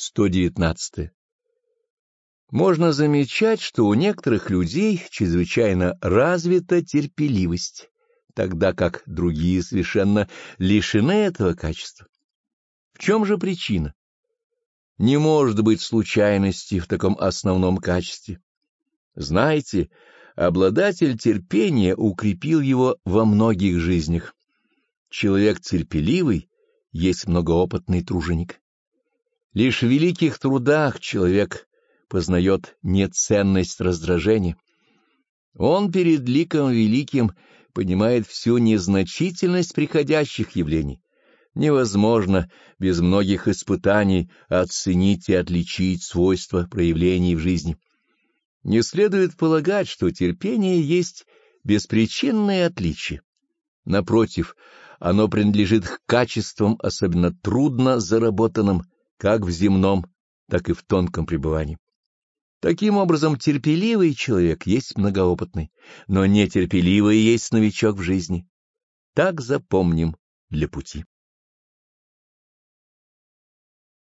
119. Можно замечать, что у некоторых людей чрезвычайно развита терпеливость, тогда как другие совершенно лишены этого качества. В чем же причина? Не может быть случайности в таком основном качестве. Знаете, обладатель терпения укрепил его во многих жизнях. Человек терпеливый есть многоопытный труженик. Лишь в великих трудах человек познает неценность раздражения. Он перед ликом великим понимает всю незначительность приходящих явлений. Невозможно без многих испытаний оценить и отличить свойства проявлений в жизни. Не следует полагать, что терпение есть беспричинное отличие. Напротив, оно принадлежит к качествам особенно трудно заработанным, как в земном, так и в тонком пребывании. Таким образом, терпеливый человек есть многоопытный, но нетерпеливый есть новичок в жизни. Так запомним для пути.